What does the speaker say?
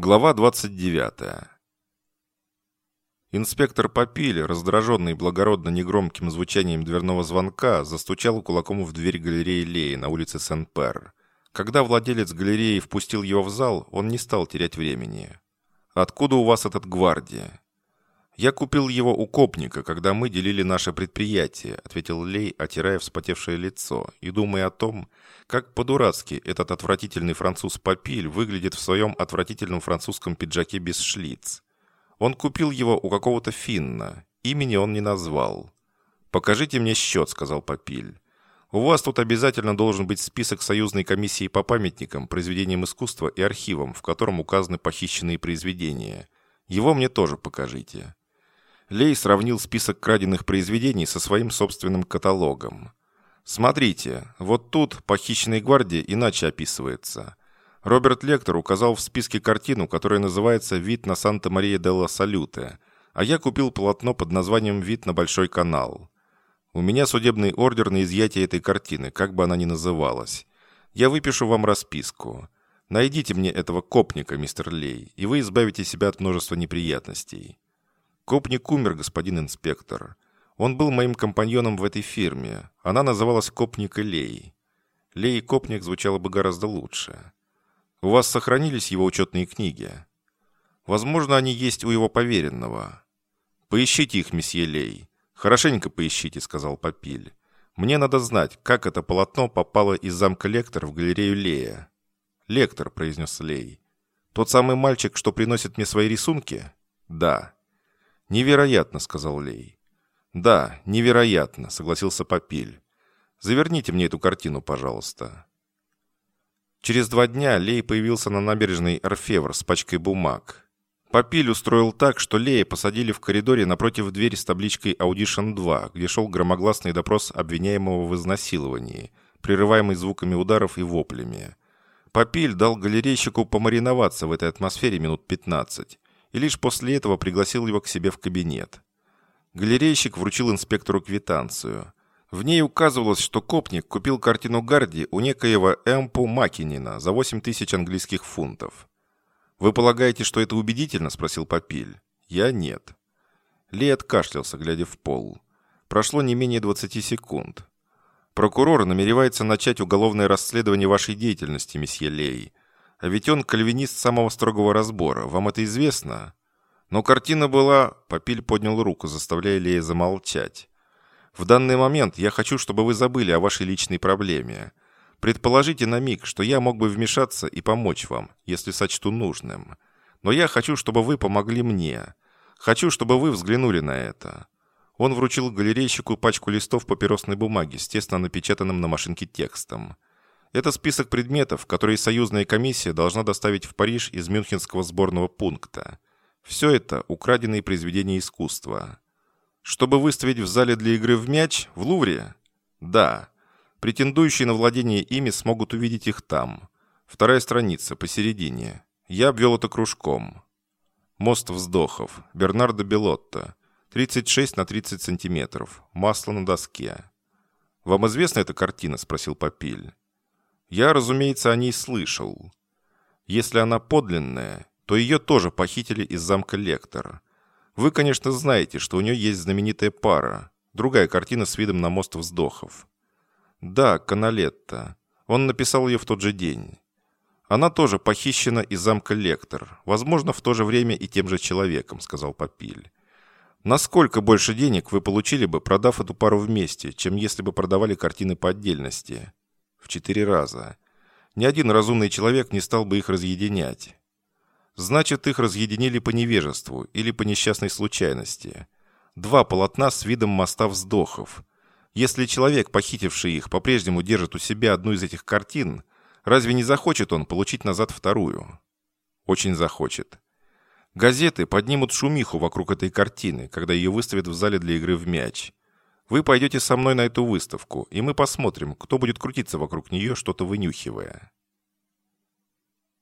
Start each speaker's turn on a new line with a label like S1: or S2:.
S1: Глава 29. Инспектор Попиль, раздраженный благородно негромким звучанием дверного звонка, застучал кулаком в дверь галереи Леи на улице Сен-Пер. Когда владелец галереи впустил его в зал, он не стал терять времени. «Откуда у вас этот гвардия?» «Я купил его у Копника, когда мы делили наше предприятие», ответил Лей, отирая вспотевшее лицо, и думая о том, как по-дурацки этот отвратительный француз Папиль выглядит в своем отвратительном французском пиджаке без шлиц. Он купил его у какого-то финна, имени он не назвал. «Покажите мне счет», — сказал Папиль. «У вас тут обязательно должен быть список союзной комиссии по памятникам, произведениям искусства и архивам, в котором указаны похищенные произведения. Его мне тоже покажите». Лей сравнил список краденных произведений со своим собственным каталогом. Смотрите, вот тут похищенной гвардии иначе описывается. Роберт Лектор указал в списке картину, которая называется «Вид на Санта-Мария-делла-Салюте», а я купил полотно под названием «Вид на Большой канал». У меня судебный ордер на изъятие этой картины, как бы она ни называлась. Я выпишу вам расписку. Найдите мне этого копника, мистер Лей, и вы избавите себя от множества неприятностей. Копник умер, господин инспектор. Он был моим компаньоном в этой фирме. Она называлась Копник и Лей. Лей и Копник звучало бы гораздо лучше. У вас сохранились его учетные книги? Возможно, они есть у его поверенного. Поищите их, месье Лей. Хорошенько поищите, сказал Папиль. Мне надо знать, как это полотно попало из замка Лектор в галерею Лея. Лектор, произнес Лей. Тот самый мальчик, что приносит мне свои рисунки? Да. «Невероятно», — сказал Лей. «Да, невероятно», — согласился Попиль. «Заверните мне эту картину, пожалуйста». Через два дня Лей появился на набережной Орфевр с пачкой бумаг. Попиль устроил так, что Лея посадили в коридоре напротив двери с табличкой «Аудишн 2», где шел громогласный допрос обвиняемого в изнасиловании, прерываемый звуками ударов и воплями. Попиль дал галерейщику помариноваться в этой атмосфере минут 15 и лишь после этого пригласил его к себе в кабинет. Галерейщик вручил инспектору квитанцию. В ней указывалось, что Копник купил картину Гарди у некоего Эмпу Макинина за 8 тысяч английских фунтов. «Вы полагаете, что это убедительно?» – спросил Попиль. «Я нет». Ли откашлялся, глядя в пол. Прошло не менее 20 секунд. «Прокурор намеревается начать уголовное расследование вашей деятельности, месье Лей. А ведь он кальвинист самого строгого разбора. Вам это известно? Но картина была... Попиль поднял руку, заставляя Лея замолчать. В данный момент я хочу, чтобы вы забыли о вашей личной проблеме. Предположите на миг, что я мог бы вмешаться и помочь вам, если сочту нужным. Но я хочу, чтобы вы помогли мне. Хочу, чтобы вы взглянули на это». Он вручил галерейщику пачку листов папиросной бумаги с тесно напечатанным на машинке текстом. Это список предметов, которые союзная комиссия должна доставить в Париж из Мюнхенского сборного пункта. Все это украденные произведения искусства. Чтобы выставить в зале для игры в мяч в Лувре? Да. Претендующие на владение ими смогут увидеть их там. Вторая страница, посередине. Я обвел это кружком. Мост вздохов. Бернардо Белотто. 36 на 30 сантиметров. Масло на доске. «Вам известна эта картина?» – спросил Попиль. Я, разумеется, о ней слышал. Если она подлинная, то ее тоже похитили из замка Лектора. Вы, конечно, знаете, что у нее есть знаменитая пара. Другая картина с видом на мост вздохов. Да, Каналетта. Он написал ее в тот же день. Она тоже похищена из замка Лектор. Возможно, в то же время и тем же человеком, сказал Попиль. Насколько больше денег вы получили бы, продав эту пару вместе, чем если бы продавали картины по отдельности? Четыре раза. Ни один разумный человек не стал бы их разъединять. Значит, их разъединили по невежеству или по несчастной случайности. Два полотна с видом моста вздохов. Если человек, похитивший их, по-прежнему держит у себя одну из этих картин, разве не захочет он получить назад вторую? Очень захочет. Газеты поднимут шумиху вокруг этой картины, когда ее выставят в зале для игры в мяч. Вы пойдете со мной на эту выставку, и мы посмотрим, кто будет крутиться вокруг нее, что-то вынюхивая.